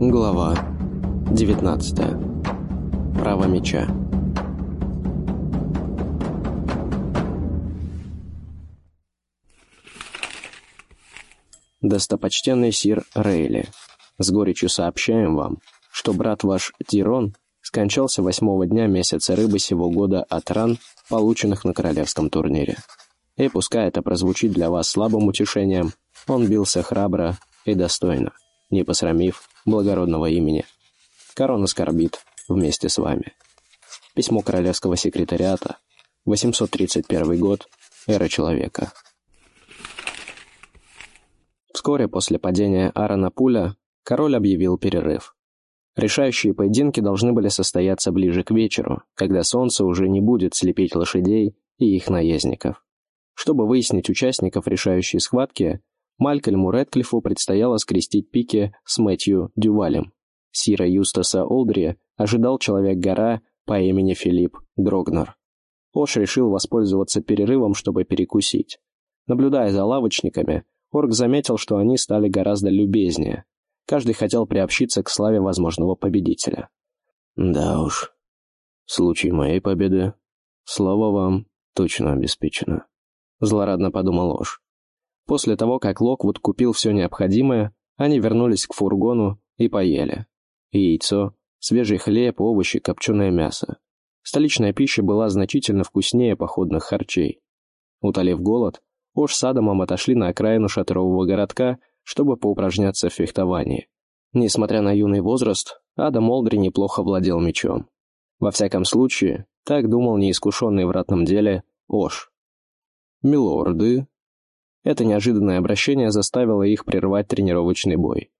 Глава 19. Право меча. Достопочтенный сир Рейли, с горечью сообщаем вам, что брат ваш Тирон скончался восьмого дня месяца рыбы сего года от ран, полученных на королевском турнире. И пускай это прозвучит для вас слабым утешением, он бился храбро и достойно, не посрамив благородного имени. Корона скорбит вместе с вами. Письмо королевского секретариата, 831 год, эра человека. Вскоре после падения Аарона Пуля король объявил перерыв. Решающие поединки должны были состояться ближе к вечеру, когда солнце уже не будет слепить лошадей и их наездников. Чтобы выяснить участников решающей схватки, Малькольму Рэдклиффу предстояло скрестить пики с Мэтью Дювалем. Сира Юстаса Олдри ожидал человек-гора по имени Филипп Дрогнер. Ош решил воспользоваться перерывом, чтобы перекусить. Наблюдая за лавочниками, Орк заметил, что они стали гораздо любезнее. Каждый хотел приобщиться к славе возможного победителя. «Да уж, в случае моей победы, слава вам точно обеспечена», — злорадно подумал Ош. После того, как Локвуд купил все необходимое, они вернулись к фургону и поели. Яйцо, свежий хлеб, овощи, копченое мясо. Столичная пища была значительно вкуснее походных харчей. Утолив голод, Ош с Адамом отошли на окраину шатрового городка, чтобы поупражняться в фехтовании. Несмотря на юный возраст, Адам Олдри неплохо владел мечом. Во всяком случае, так думал неискушенный в ратном деле Ош. «Милорды», это неожиданное обращение заставило их прервать тренировочный бой.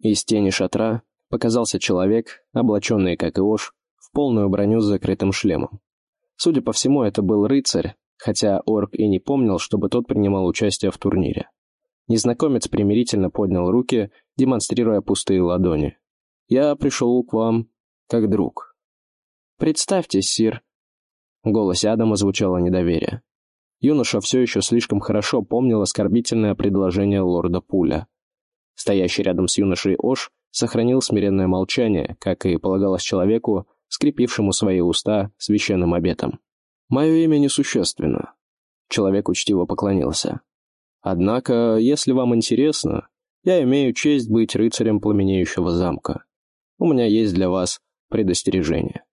Из тени шатра показался человек, облаченный, как и Ош, в полную броню с закрытым шлемом. Судя по всему, это был рыцарь, хотя Орк и не помнил, чтобы тот принимал участие в турнире. Незнакомец примирительно поднял руки, демонстрируя пустые ладони. «Я пришел к вам как друг». «Представьтесь, сир». В голосе Адама звучало недоверие. Юноша все еще слишком хорошо помнил оскорбительное предложение лорда Пуля. Стоящий рядом с юношей Ош сохранил смиренное молчание, как и полагалось человеку, скрепившему свои уста священным обетом. «Мое имя несущественно». Человек учтиво поклонился. «Однако, если вам интересно, я имею честь быть рыцарем пламенеющего замка. У меня есть для вас предостережение».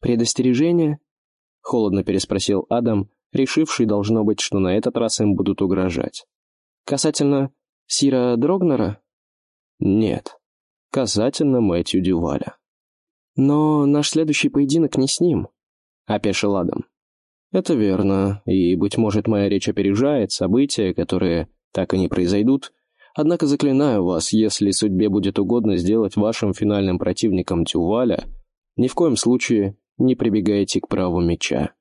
«Предостережение?» — холодно переспросил Адам, решивший, должно быть, что на этот раз им будут угрожать. «Касательно Сира Дрогнера?» «Нет. Касательно Мэтью Дюваля». «Но наш следующий поединок не с ним», — опешил Адам. «Это верно, и, быть может, моя речь опережает события, которые так и не произойдут, однако заклинаю вас, если судьбе будет угодно сделать вашим финальным противником Дюваля, ни в коем случае не прибегайте к праву меча.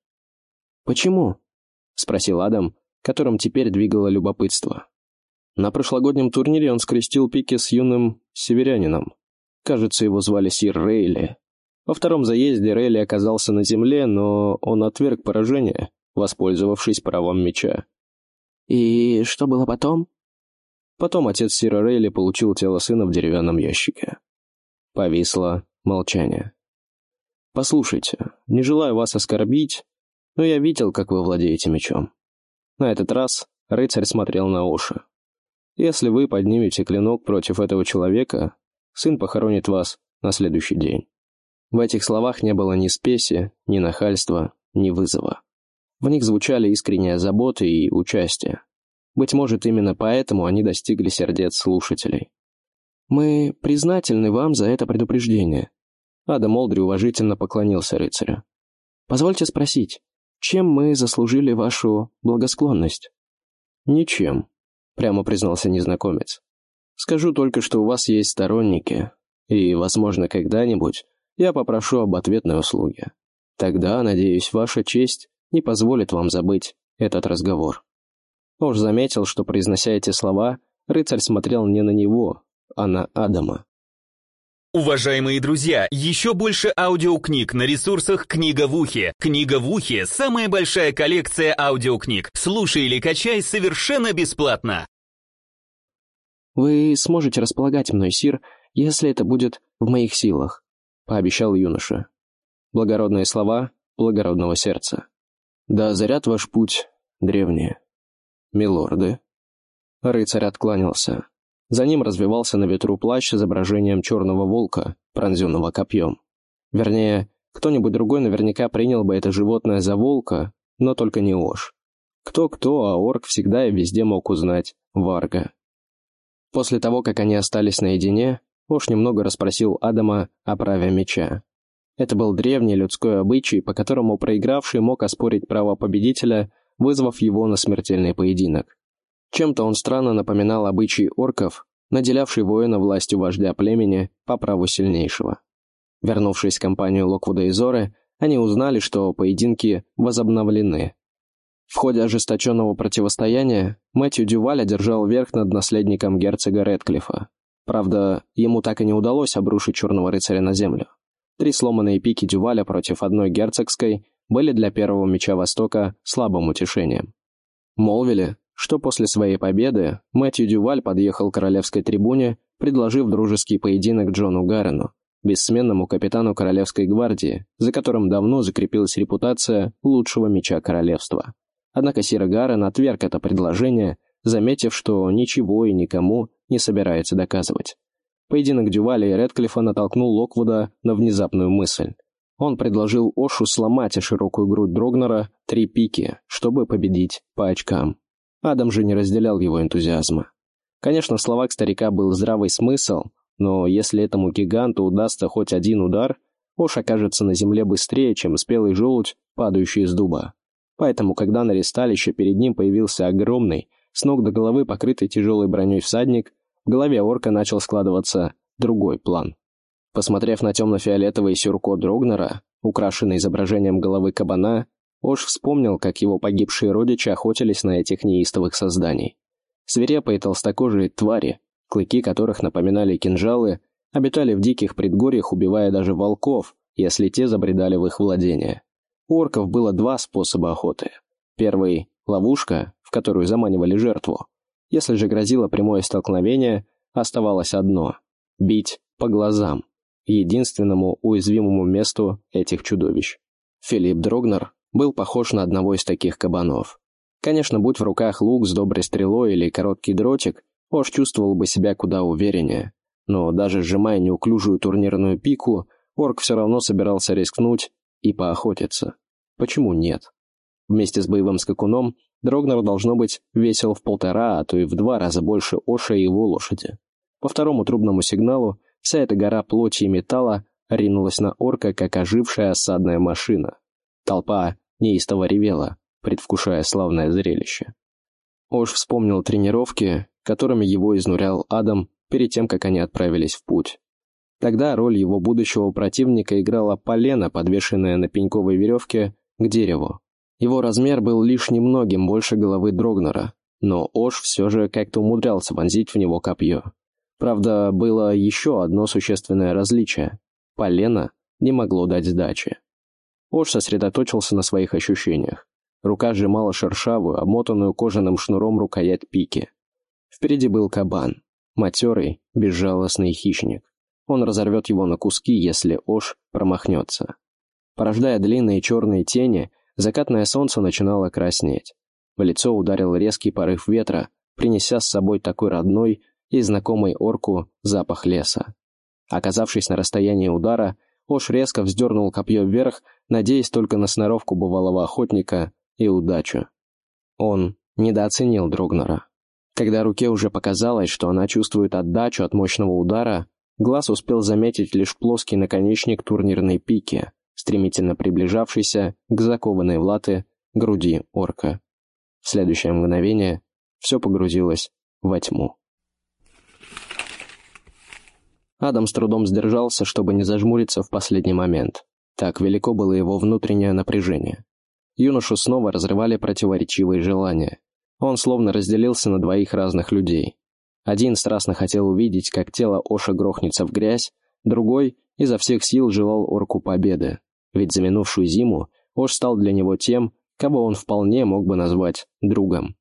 «Почему?» — спросил Адам, которым теперь двигало любопытство. На прошлогоднем турнире он скрестил пики с юным северянином. Кажется, его звали Сир Рейли. Во втором заезде Рейли оказался на земле, но он отверг поражение, воспользовавшись правом меча. «И что было потом?» Потом отец Сира Рейли получил тело сына в деревянном ящике. Повисло молчание. «Послушайте, не желаю вас оскорбить, но я видел, как вы владеете мечом. На этот раз рыцарь смотрел на Оши. Если вы поднимете клинок против этого человека, сын похоронит вас на следующий день. В этих словах не было ни спеси, ни нахальства, ни вызова. В них звучали искренняя забота и участие. Быть может, именно поэтому они достигли сердец слушателей. «Мы признательны вам за это предупреждение». Адам Олдри уважительно поклонился рыцарю. «Позвольте спросить, чем мы заслужили вашу благосклонность?» «Ничем», — прямо признался незнакомец. «Скажу только, что у вас есть сторонники, и, возможно, когда-нибудь я попрошу об ответной услуге. Тогда, надеюсь, ваша честь не позволит вам забыть этот разговор». Уж заметил, что, произнося эти слова, рыцарь смотрел не на него, а на Адама. Уважаемые друзья, еще больше аудиокниг на ресурсах «Книга в ухе». «Книга в ухе» — самая большая коллекция аудиокниг. Слушай или качай совершенно бесплатно. «Вы сможете располагать мной, Сир, если это будет в моих силах», — пообещал юноша. Благородные слова благородного сердца. «Да заряд ваш путь, древние. Милорды». Рыцарь откланялся. За ним развивался на ветру плащ с изображением черного волка, пронзенного копьем. Вернее, кто-нибудь другой наверняка принял бы это животное за волка, но только не Ош. Кто-кто, а орк всегда и везде мог узнать Варга. После того, как они остались наедине, Ош немного расспросил Адама о праве меча. Это был древний людской обычай, по которому проигравший мог оспорить право победителя, вызвав его на смертельный поединок. Чем-то он странно напоминал обычай орков, наделявший воина властью вождя племени по праву сильнейшего. Вернувшись в компанию Локвуда и Зоры, они узнали, что поединки возобновлены. В ходе ожесточенного противостояния Мэтью Дюваль одержал верх над наследником герцога Редклифа. Правда, ему так и не удалось обрушить черного рыцаря на землю. Три сломанные пики Дюваля против одной герцогской были для первого меча Востока слабым утешением. Молвили, что после своей победы Мэтью Дюваль подъехал к королевской трибуне, предложив дружеский поединок Джону Гаррену, бессменному капитану Королевской гвардии, за которым давно закрепилась репутация лучшего меча королевства. Однако Сира Гаррен отверг это предложение, заметив, что ничего и никому не собирается доказывать. Поединок Дюваля и Редклифа натолкнул Локвуда на внезапную мысль. Он предложил Ошу сломать широкую грудь Дрогнера три пики, чтобы победить по очкам. Адам же не разделял его энтузиазма. Конечно, в словах старика был здравый смысл, но если этому гиганту удастся хоть один удар, Ош окажется на земле быстрее, чем спелый желудь, падающий из дуба. Поэтому, когда на ресталище перед ним появился огромный, с ног до головы покрытый тяжелой броней всадник, в голове орка начал складываться другой план. Посмотрев на темно-фиолетовый сюрко Дрогнера, украшенный изображением головы кабана, Ош вспомнил, как его погибшие родичи охотились на этих неистовых созданий. Свирепые толстокожие твари, клыки которых напоминали кинжалы, обитали в диких предгорьях, убивая даже волков, если те забредали в их владение. У орков было два способа охоты. Первый — ловушка, в которую заманивали жертву. Если же грозило прямое столкновение, оставалось одно — бить по глазам, единственному уязвимому месту этих чудовищ. Филипп Дрогнер был похож на одного из таких кабанов. Конечно, будь в руках лук с доброй стрелой или короткий дротик, Ош чувствовал бы себя куда увереннее. Но даже сжимая неуклюжую турнирную пику, орк все равно собирался рискнуть и поохотиться. Почему нет? Вместе с боевым скакуном Дрогнер, должно быть, весил в полтора, а то и в два раза больше Оша и его лошади. По второму трубному сигналу вся эта гора плоти и металла ринулась на орка, как ожившая осадная машина. Толпа неистово ревела, предвкушая славное зрелище. Ош вспомнил тренировки, которыми его изнурял Адам перед тем, как они отправились в путь. Тогда роль его будущего противника играла полено, подвешенное на пеньковой веревке к дереву. Его размер был лишь немногим больше головы Дрогнера, но Ош все же как-то умудрялся вонзить в него копье. Правда, было еще одно существенное различие. Полено не могло дать сдачи. Ош сосредоточился на своих ощущениях. Рука сжимала шершавую, обмотанную кожаным шнуром рукоять пики. Впереди был кабан. Матерый, безжалостный хищник. Он разорвет его на куски, если Ош промахнется. Порождая длинные черные тени, закатное солнце начинало краснеть. В лицо ударил резкий порыв ветра, принеся с собой такой родной и знакомый орку запах леса. Оказавшись на расстоянии удара, Ош резко вздернул копье вверх, надеясь только на сноровку бывалого охотника и удачу. Он недооценил Дрогнера. Когда руке уже показалось, что она чувствует отдачу от мощного удара, Глаз успел заметить лишь плоский наконечник турнирной пики, стремительно приближавшийся к закованной в латы груди орка. В следующее мгновение все погрузилось во тьму. Адам с трудом сдержался, чтобы не зажмуриться в последний момент. Так велико было его внутреннее напряжение. Юношу снова разрывали противоречивые желания. Он словно разделился на двоих разных людей. Один страстно хотел увидеть, как тело Оша грохнется в грязь, другой изо всех сил желал орку победы. Ведь за минувшую зиму Ош стал для него тем, кого он вполне мог бы назвать другом.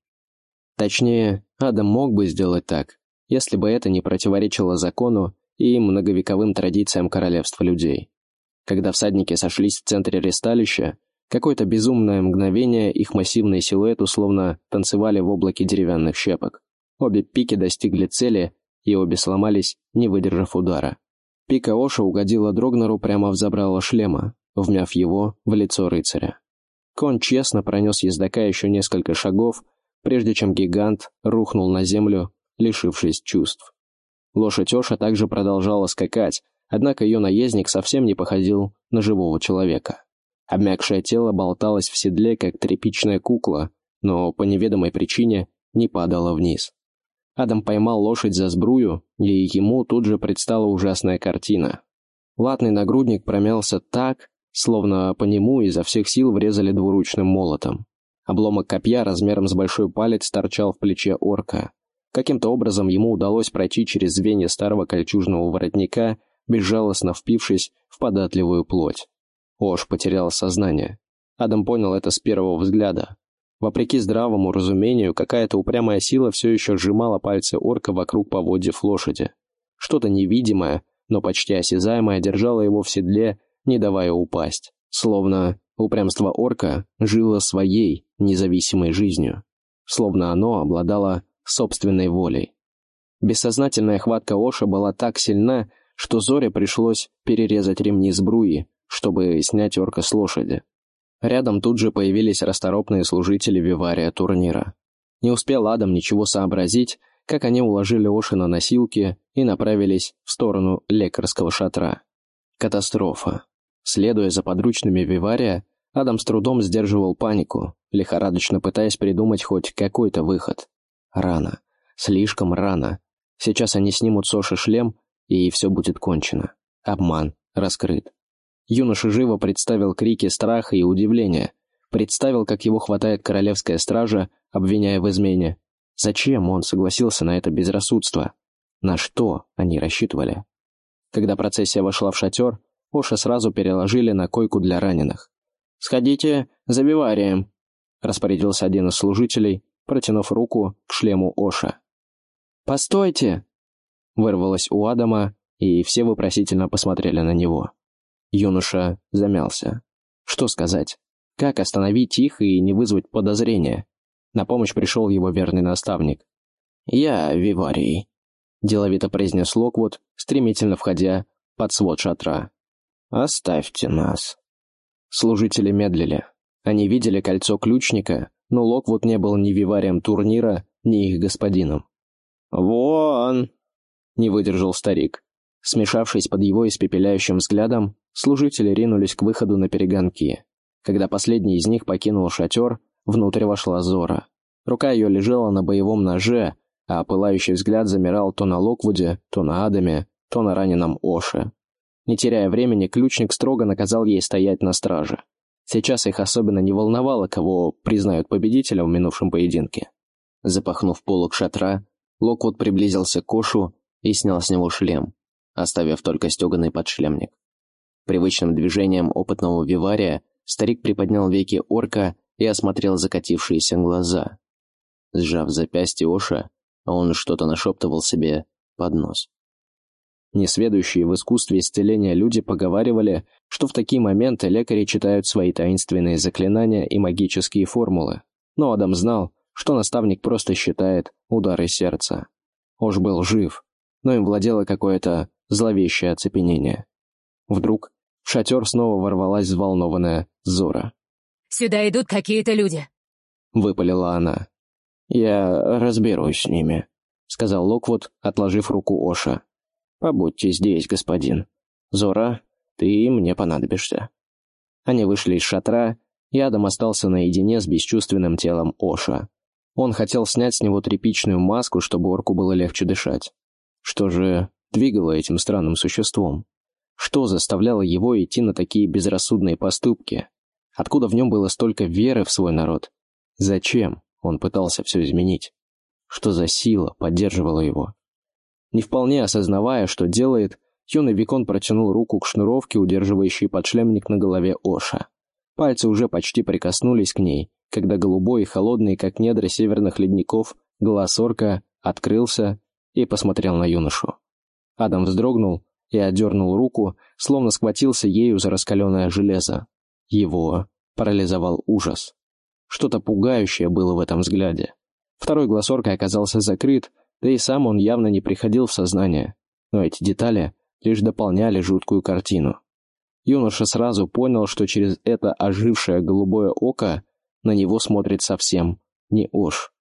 Точнее, Адам мог бы сделать так, если бы это не противоречило закону и многовековым традициям королевства людей. Когда всадники сошлись в центре ресталища, какое-то безумное мгновение их массивные силуэты словно танцевали в облаке деревянных щепок. Обе пики достигли цели, и обе сломались, не выдержав удара. Пика Оша угодила Дрогнеру прямо в забрало шлема, вмяв его в лицо рыцаря. Конь честно пронес ездока еще несколько шагов, прежде чем гигант рухнул на землю, лишившись чувств. Лошадь Оша также продолжала скакать, однако ее наездник совсем не походил на живого человека. Обмякшее тело болталось в седле, как тряпичная кукла, но по неведомой причине не падало вниз. Адам поймал лошадь за сбрую, и ему тут же предстала ужасная картина. Латный нагрудник промялся так, словно по нему изо всех сил врезали двуручным молотом. Обломок копья размером с большой палец торчал в плече орка. Каким-то образом ему удалось пройти через звенья старого кольчужного воротника, безжалостно впившись в податливую плоть. Ош потерял сознание. Адам понял это с первого взгляда. Вопреки здравому разумению, какая-то упрямая сила все еще сжимала пальцы орка вокруг поводьев лошади. Что-то невидимое, но почти осязаемое держало его в седле не давая упасть. Словно упрямство орка жило своей независимой жизнью. Словно оно обладало собственной волей. Бессознательная хватка Оша была так сильна, что Зоре пришлось перерезать ремни сбруи, чтобы снять орка с лошади. Рядом тут же появились расторопные служители вивария турнира. Не успел Адам ничего сообразить, как они уложили Оши на носилки и направились в сторону лекарского шатра. Катастрофа. Следуя за подручными Вивария, Адам с трудом сдерживал панику, лихорадочно пытаясь придумать хоть какой-то выход. Рано. Слишком рано. Сейчас они снимут Соши шлем, и все будет кончено. Обман раскрыт. Юноша живо представил крики страха и удивления. Представил, как его хватает королевская стража, обвиняя в измене. Зачем он согласился на это безрассудство? На что они рассчитывали? Когда процессия вошла в шатер, Оша сразу переложили на койку для раненых. «Сходите за виварием», — распорядился один из служителей, протянув руку к шлему Оша. «Постойте!» — вырвалось у Адама, и все вопросительно посмотрели на него. Юноша замялся. Что сказать? Как остановить их и не вызвать подозрения? На помощь пришел его верный наставник. «Я Виварий», — деловито произнес Локвуд, стремительно входя под свод шатра. «Оставьте нас». Служители медлили. Они видели кольцо ключника, но Локвуд не был ни виварием турнира, ни их господином. «Вон!» — не выдержал старик. Смешавшись под его испепеляющим взглядом, служители ринулись к выходу на перегонки. Когда последний из них покинул шатер, внутрь вошла Зора. Рука ее лежала на боевом ноже, а пылающий взгляд замирал то на Локвуде, то на Адаме, то на раненом Оше. Не теряя времени, ключник строго наказал ей стоять на страже. Сейчас их особенно не волновало, кого признают победителем в минувшем поединке. Запахнув полок шатра, Локвуд приблизился к Кошу и снял с него шлем, оставив только стеганый подшлемник. Привычным движением опытного вивария старик приподнял веки орка и осмотрел закатившиеся глаза. Сжав запястье Оша, он что-то нашептывал себе под нос. Несведущие в искусстве исцеления люди поговаривали, что в такие моменты лекари читают свои таинственные заклинания и магические формулы. Но Адам знал, что наставник просто считает удары сердца. Уж был жив, но им владело какое-то зловещее оцепенение. Вдруг в шатер снова ворвалась взволнованная Зора. «Сюда идут какие-то люди», — выпалила она. «Я разберусь с ними», — сказал Локвуд, отложив руку Оша. «Побудьте здесь, господин. Зора, ты мне понадобишься». Они вышли из шатра, и Адам остался наедине с бесчувственным телом Оша. Он хотел снять с него тряпичную маску, чтобы орку было легче дышать. Что же двигало этим странным существом? Что заставляло его идти на такие безрассудные поступки? Откуда в нем было столько веры в свой народ? Зачем он пытался все изменить? Что за сила поддерживала его? Не вполне осознавая, что делает, юный Викон протянул руку к шнуровке, удерживающей подшлемник на голове Оша. Пальцы уже почти прикоснулись к ней, когда голубой и холодный, как недра северных ледников, глаз орка открылся и посмотрел на юношу. Адам вздрогнул и отдернул руку, словно схватился ею за раскаленное железо. Его парализовал ужас. Что-то пугающее было в этом взгляде. Второй глаз орка оказался закрыт, да и сам он явно не приходил в сознание. Но эти детали лишь дополняли жуткую картину. Юноша сразу понял, что через это ожившее голубое око на него смотрит совсем не Ош.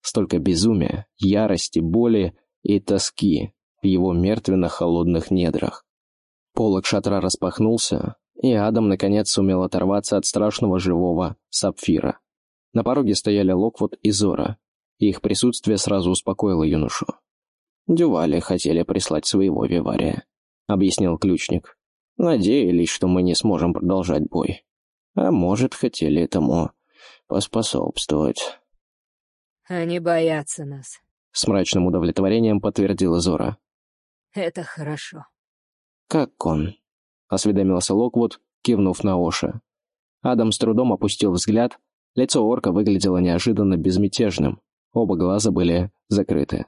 Столько безумия, ярости, боли и тоски в его мертвенно-холодных недрах. Полок шатра распахнулся, и Адам наконец сумел оторваться от страшного живого сапфира. На пороге стояли Локвуд и Зора, и их присутствие сразу успокоило юношу. «Дювали хотели прислать своего вивария», — объяснил ключник. «Надеялись, что мы не сможем продолжать бой. А может, хотели этому поспособствовать». «Они боятся нас», — с мрачным удовлетворением подтвердила Зора. «Это хорошо». «Как он?» — осведомился Локвуд, кивнув на Оша. Адам с трудом опустил взгляд, лицо орка выглядело неожиданно безмятежным, оба глаза были закрыты.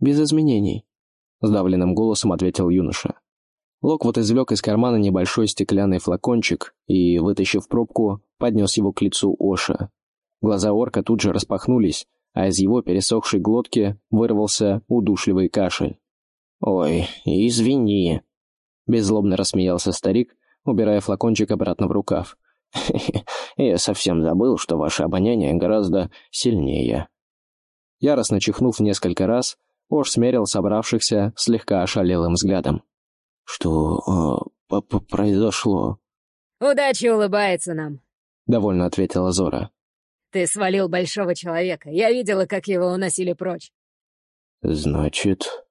«Без изменений», — сдавленным голосом ответил юноша. Локвуд извлек из кармана небольшой стеклянный флакончик и, вытащив пробку, поднес его к лицу Оша. Глаза орка тут же распахнулись, а из его пересохшей глотки вырвался удушливый кашель. «Ой, извини», — беззлобно рассмеялся старик, убирая флакончик обратно в рукав. «Я совсем забыл, что ваше обоняние гораздо сильнее». Яростно чихнув несколько раз, Ош смерил собравшихся слегка ошалелым взглядом. «Что э, произошло?» «Удача улыбается нам», — довольно ответила Зора. «Ты свалил большого человека. Я видела, как его уносили прочь». «Значит...»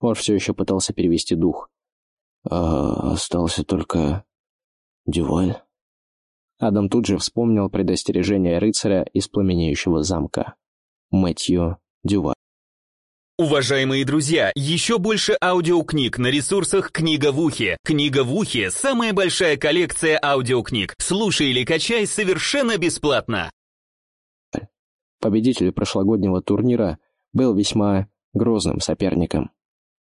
Ош все еще пытался перевести дух. «А остался только... Дюваль?» Адам тут же вспомнил предостережение рыцаря из пламенеющего замка. Мэтью Дюваль. Уважаемые друзья, еще больше аудиокниг на ресурсах «Книга в ухе». «Книга в ухе» — самая большая коллекция аудиокниг. Слушай или качай совершенно бесплатно. Победитель прошлогоднего турнира был весьма грозным соперником.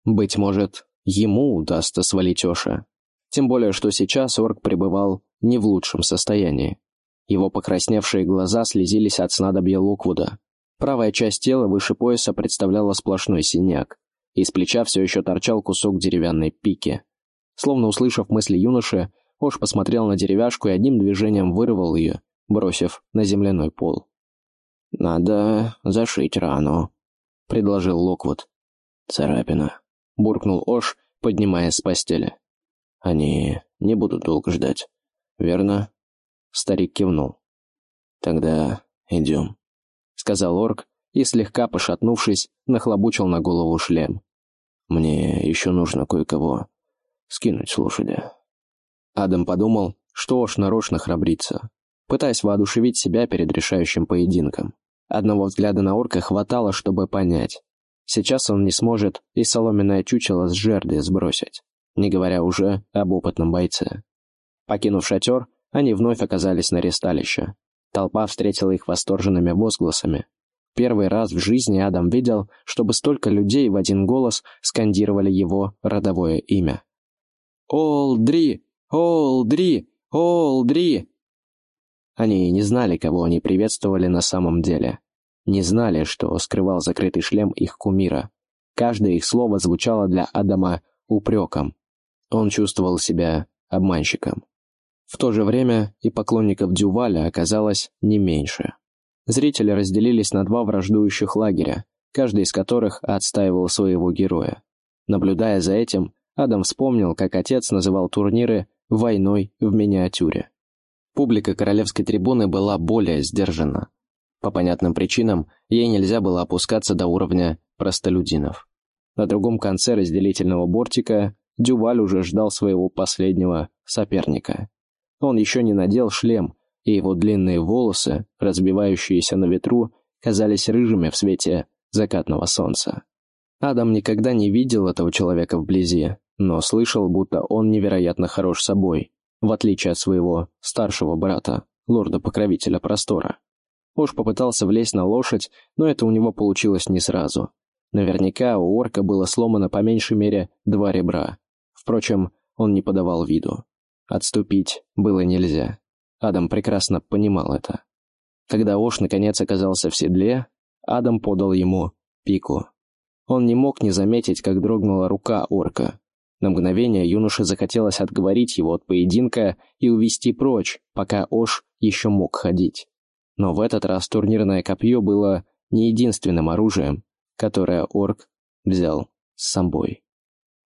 Быть может, ему удастся свалить Оша. Тем более, что сейчас орк пребывал не в лучшем состоянии. Его покрасневшие глаза слезились от снадобья Локвуда, Правая часть тела выше пояса представляла сплошной синяк. Из плеча все еще торчал кусок деревянной пики. Словно услышав мысли юноши, Ош посмотрел на деревяшку и одним движением вырвал ее, бросив на земляной пол. «Надо зашить рану», — предложил Локвуд. «Царапина», — буркнул Ош, поднимаясь с постели. «Они не будут долго ждать, верно?» Старик кивнул. «Тогда идем» сказал орк и, слегка пошатнувшись, нахлобучил на голову шлем. «Мне еще нужно кое-кого скинуть с лошади». Адам подумал, что уж нарочно храбрится, пытаясь воодушевить себя перед решающим поединком. Одного взгляда на орка хватало, чтобы понять. Сейчас он не сможет и соломенное чучело с жерди сбросить, не говоря уже об опытном бойце. Покинув шатер, они вновь оказались на ресталище. Толпа встретила их восторженными возгласами. Первый раз в жизни Адам видел, чтобы столько людей в один голос скандировали его родовое имя. «Олдри! Олдри! Олдри!» Они не знали, кого они приветствовали на самом деле. Не знали, что скрывал закрытый шлем их кумира. Каждое их слово звучало для Адама упреком. Он чувствовал себя обманщиком. В то же время и поклонников Дюваля оказалось не меньше. Зрители разделились на два враждующих лагеря, каждый из которых отстаивал своего героя. Наблюдая за этим, Адам вспомнил, как отец называл турниры «войной в миниатюре». Публика королевской трибуны была более сдержана. По понятным причинам, ей нельзя было опускаться до уровня простолюдинов. На другом конце разделительного бортика Дюваль уже ждал своего последнего соперника. Он еще не надел шлем, и его длинные волосы, разбивающиеся на ветру, казались рыжими в свете закатного солнца. Адам никогда не видел этого человека вблизи, но слышал, будто он невероятно хорош собой, в отличие от своего старшего брата, лорда-покровителя простора. Уж попытался влезть на лошадь, но это у него получилось не сразу. Наверняка у орка было сломано по меньшей мере два ребра. Впрочем, он не подавал виду. Отступить было нельзя. Адам прекрасно понимал это. Когда Ош наконец оказался в седле, Адам подал ему пику. Он не мог не заметить, как дрогнула рука орка. На мгновение юноше захотелось отговорить его от поединка и увести прочь, пока Ош еще мог ходить. Но в этот раз турнирное копье было не единственным оружием, которое орк взял с собой.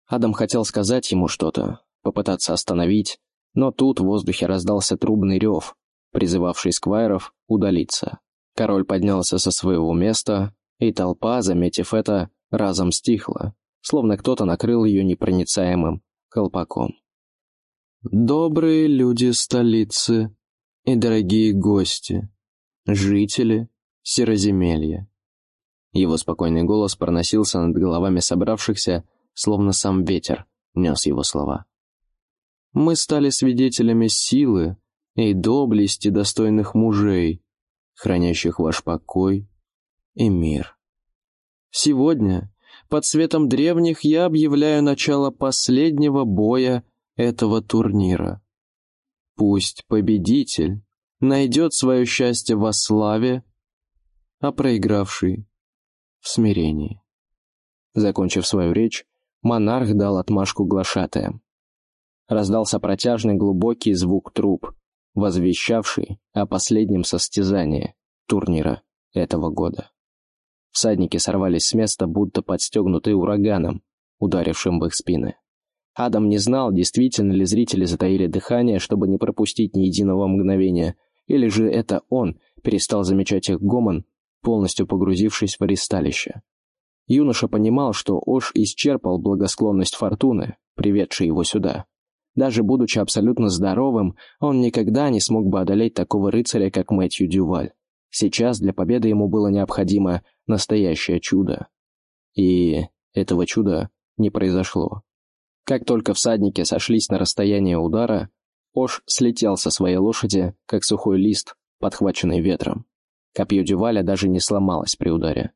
Адам хотел сказать ему что-то, попытаться остановить, но тут в воздухе раздался трубный рев, призывавший сквайров удалиться. Король поднялся со своего места, и толпа, заметив это, разом стихла, словно кто-то накрыл ее непроницаемым колпаком. «Добрые люди столицы и дорогие гости, жители Сероземелья». Его спокойный голос проносился над головами собравшихся, словно сам ветер нес его слова. «Мы стали свидетелями силы и доблести достойных мужей, хранящих ваш покой и мир. Сегодня, под светом древних, я объявляю начало последнего боя этого турнира. Пусть победитель найдет свое счастье во славе, а проигравший — в смирении. Закончив свою речь, монарх дал отмашку глашатаям. Раздался протяжный глубокий звук труб, возвещавший о последнем состязании турнира этого года. Всадники сорвались с места, будто подстегнутые ураганом, ударившим в их спины. Адам не знал, действительно ли зрители затаили дыхание, чтобы не пропустить ни единого мгновения, или же это он перестал замечать их гомон, полностью погрузившись в аресталище. Юноша понимал, что Ош исчерпал благосклонность фортуны, приведшей его сюда. Даже будучи абсолютно здоровым, он никогда не смог бы одолеть такого рыцаря, как Мэтью Дюваль. Сейчас для победы ему было необходимо настоящее чудо. И этого чуда не произошло. Как только всадники сошлись на расстояние удара, Ош слетел со своей лошади, как сухой лист, подхваченный ветром. Копье Дюваля даже не сломалось при ударе.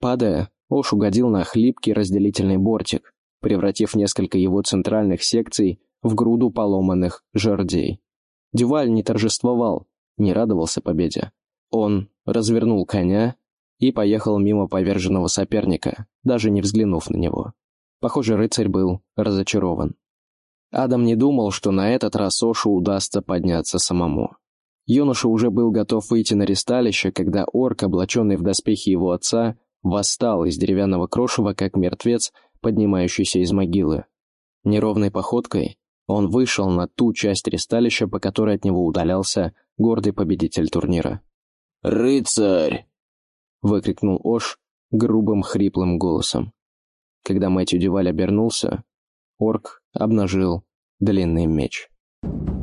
Падая, Ош угодил на хлипкий разделительный бортик, превратив несколько его центральных секций в груду поломанных жердей. Дюваль не торжествовал, не радовался победе. Он развернул коня и поехал мимо поверженного соперника, даже не взглянув на него. Похоже, рыцарь был разочарован. Адам не думал, что на этот раз Ошу удастся подняться самому. Юноша уже был готов выйти на ресталище, когда орк, облаченный в доспехи его отца, восстал из деревянного крошева, как мертвец, поднимающийся из могилы. Неровной походкой он вышел на ту часть ресталища, по которой от него удалялся гордый победитель турнира. «Рыцарь!» — выкрикнул Ош грубым хриплым голосом. Когда Мэтью Дюваль обернулся, орк обнажил длинный меч. Thank